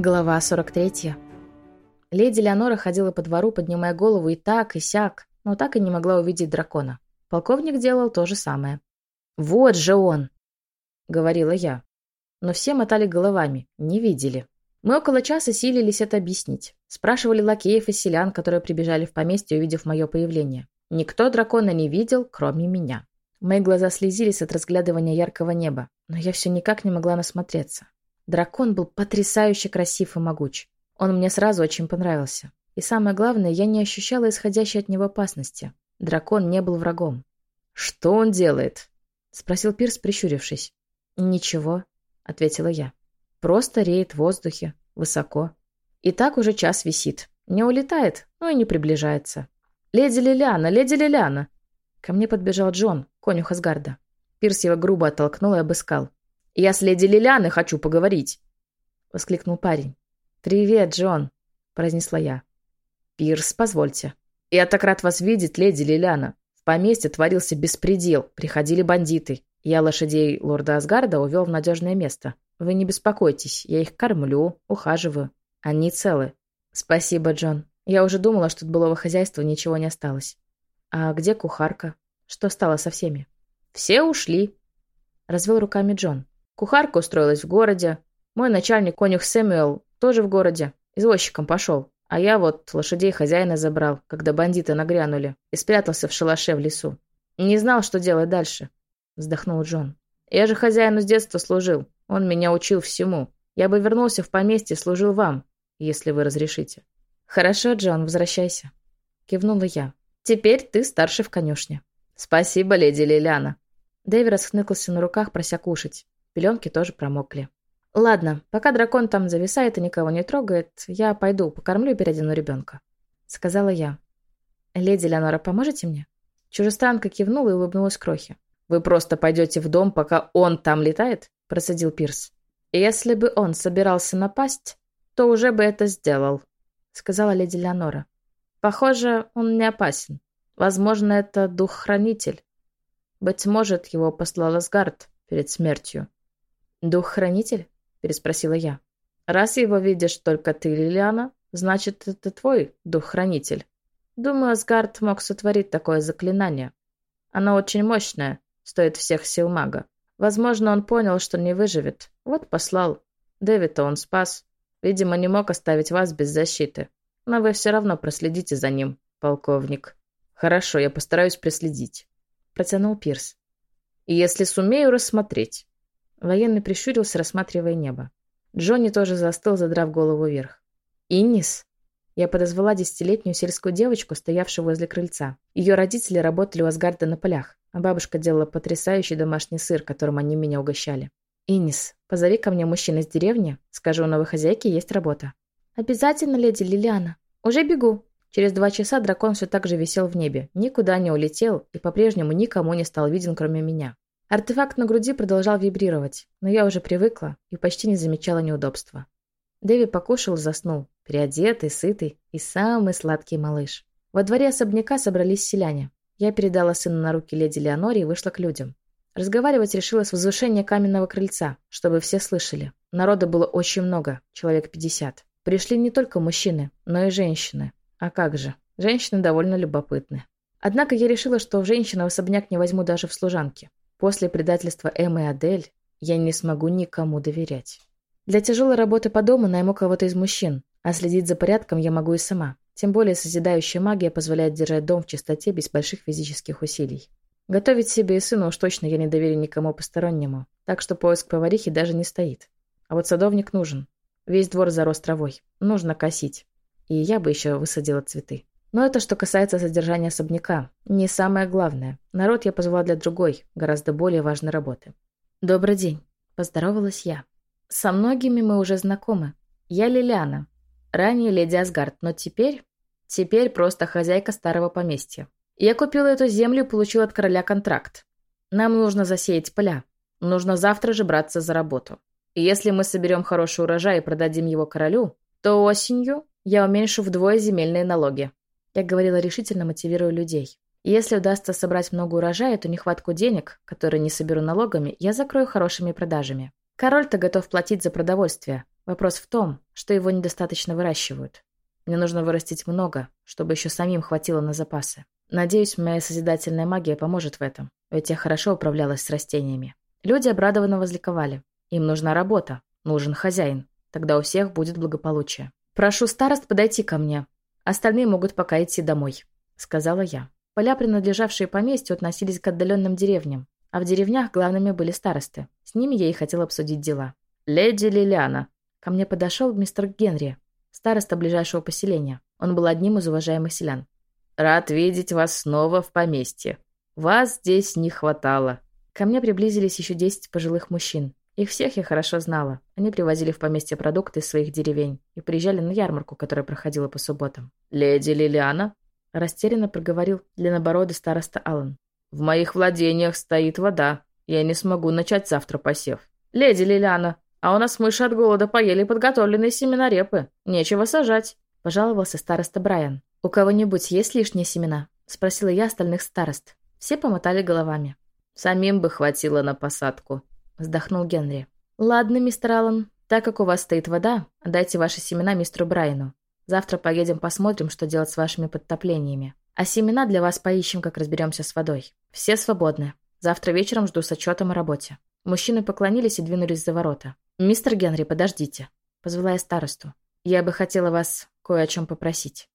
Глава 43. Леди Леонора ходила по двору, поднимая голову и так, и сяк, но так и не могла увидеть дракона. Полковник делал то же самое. «Вот же он!» — говорила я. Но все мотали головами, не видели. Мы около часа силились это объяснить. Спрашивали лакеев и селян, которые прибежали в поместье, увидев мое появление. Никто дракона не видел, кроме меня. Мои глаза слезились от разглядывания яркого неба, но я все никак не могла насмотреться. Дракон был потрясающе красив и могуч. Он мне сразу очень понравился. И самое главное, я не ощущала исходящей от него опасности. Дракон не был врагом. «Что он делает?» — спросил Пирс, прищурившись. «Ничего», — ответила я. «Просто реет в воздухе, высоко. И так уже час висит. Не улетает, но и не приближается. «Леди Лилиана, леди Лилиана!» Ко мне подбежал Джон, конюх Асгарда. Пирс его грубо оттолкнул и обыскал. «Я с леди Лилианой хочу поговорить!» — воскликнул парень. «Привет, Джон!» — произнесла я. «Пирс, позвольте. Я так рад вас видеть, леди Лилиана. В поместье творился беспредел, приходили бандиты. Я лошадей лорда Асгарда увел в надежное место. Вы не беспокойтесь, я их кормлю, ухаживаю. Они целы. Спасибо, Джон. Я уже думала, что от былого хозяйства ничего не осталось. А где кухарка? Что стало со всеми? Все ушли. Развел руками Джон. Кухарка устроилась в городе. Мой начальник, конюх Сэмюэл, тоже в городе. Извозчиком пошел. А я вот лошадей хозяина забрал, когда бандиты нагрянули, и спрятался в шалаше в лесу. Не знал, что делать дальше. Вздохнул Джон. Я же хозяину с детства служил. Он меня учил всему. Я бы вернулся в поместье и служил вам, если вы разрешите. Хорошо, Джон, возвращайся. Кивнула я. Теперь ты старший в конюшне. Спасибо, леди Лилиана. Дэви расхныкался на руках, прося кушать. Пеленки тоже промокли. «Ладно, пока дракон там зависает и никого не трогает, я пойду, покормлю и переодену ребенка», — сказала я. «Леди Леонора, поможете мне?» Чужестранка кивнула и улыбнулась Крохе. «Вы просто пойдете в дом, пока он там летает?» — процедил Пирс. «Если бы он собирался напасть, то уже бы это сделал», — сказала леди Леонора. «Похоже, он не опасен. Возможно, это дух-хранитель. Быть может, его послал Асгард перед смертью. «Дух-хранитель?» – переспросила я. «Раз его видишь только ты, Лилиана, значит, это твой дух-хранитель. Думаю, Асгард мог сотворить такое заклинание. Оно очень мощное, стоит всех сил мага. Возможно, он понял, что не выживет. Вот послал. Дэвида он спас. Видимо, не мог оставить вас без защиты. Но вы все равно проследите за ним, полковник». «Хорошо, я постараюсь проследить», – протянул Пирс. «И если сумею рассмотреть». Военный прищурился, рассматривая небо. Джонни тоже застыл, задрав голову вверх. «Иннис?» Я подозвала десятилетнюю сельскую девочку, стоявшую возле крыльца. Ее родители работали у Асгарда на полях, а бабушка делала потрясающий домашний сыр, которым они меня угощали. «Иннис, позови ко мне мужчин из деревни. Скажу, у новой хозяйки есть работа». «Обязательно, леди Лилиана. Уже бегу». Через два часа дракон все так же висел в небе, никуда не улетел и по-прежнему никому не стал виден, кроме меня. Артефакт на груди продолжал вибрировать, но я уже привыкла и почти не замечала неудобства. Дэви покушал и заснул, переодетый, сытый и самый сладкий малыш. Во дворе особняка собрались селяне. Я передала сына на руки леди Леоноре и вышла к людям. Разговаривать решила с возвышения каменного крыльца, чтобы все слышали. Народа было очень много, человек пятьдесят. Пришли не только мужчины, но и женщины. А как же, женщины довольно любопытны. Однако я решила, что женщину в особняк не возьму даже в служанки. После предательства Эммы и Адель я не смогу никому доверять. Для тяжелой работы по дому найму кого-то из мужчин, а следить за порядком я могу и сама. Тем более созидающая магия позволяет держать дом в чистоте без больших физических усилий. Готовить себе и сыну уж точно я не доверю никому постороннему, так что поиск поварихи даже не стоит. А вот садовник нужен. Весь двор зарос травой. Нужно косить. И я бы еще высадила цветы. Но это что касается содержания особняка. Не самое главное. Народ я позвала для другой, гораздо более важной работы. «Добрый день», – поздоровалась я. «Со многими мы уже знакомы. Я Лилиана. Ранее леди Асгард, но теперь... Теперь просто хозяйка старого поместья. Я купила эту землю и получила от короля контракт. Нам нужно засеять поля. Нужно завтра же браться за работу. И если мы соберем хороший урожай и продадим его королю, то осенью я уменьшу вдвое земельные налоги. Я говорила решительно, мотивируя людей. Если удастся собрать много урожая, то нехватку денег, которые не соберу налогами, я закрою хорошими продажами. Король-то готов платить за продовольствие. Вопрос в том, что его недостаточно выращивают. Мне нужно вырастить много, чтобы еще самим хватило на запасы. Надеюсь, моя созидательная магия поможет в этом, ведь я хорошо управлялась с растениями. Люди обрадованно возликовали. Им нужна работа, нужен хозяин. Тогда у всех будет благополучие. «Прошу старост подойти ко мне. Остальные могут пока идти домой», — сказала я. Поля, принадлежавшие поместью, относились к отдаленным деревням, а в деревнях главными были старосты. С ними я и хотел обсудить дела. «Леди Лилиана». Ко мне подошел мистер Генри, староста ближайшего поселения. Он был одним из уважаемых селян. «Рад видеть вас снова в поместье. Вас здесь не хватало». Ко мне приблизились еще десять пожилых мужчин. Их всех я хорошо знала. Они привозили в поместье продукты из своих деревень и приезжали на ярмарку, которая проходила по субботам. «Леди Лилиана?» – растерянно проговорил длиннобородый староста Аллан. «В моих владениях стоит вода. Я не смогу начать завтра посев». «Леди Лилиана, а у нас мыши от голода поели подготовленные семена репы. Нечего сажать», – пожаловался староста Брайан. «У кого-нибудь есть лишние семена?» – спросила я остальных старост. Все помотали головами. «Самим бы хватило на посадку», – вздохнул Генри. «Ладно, мистер Аллан, так как у вас стоит вода, отдайте ваши семена мистеру Брайану. Завтра поедем посмотрим, что делать с вашими подтоплениями. А семена для вас поищем, как разберемся с водой. Все свободны. Завтра вечером жду с отчетом о работе». Мужчины поклонились и двинулись за ворота. «Мистер Генри, подождите», — позвала я старосту. «Я бы хотела вас кое о чем попросить».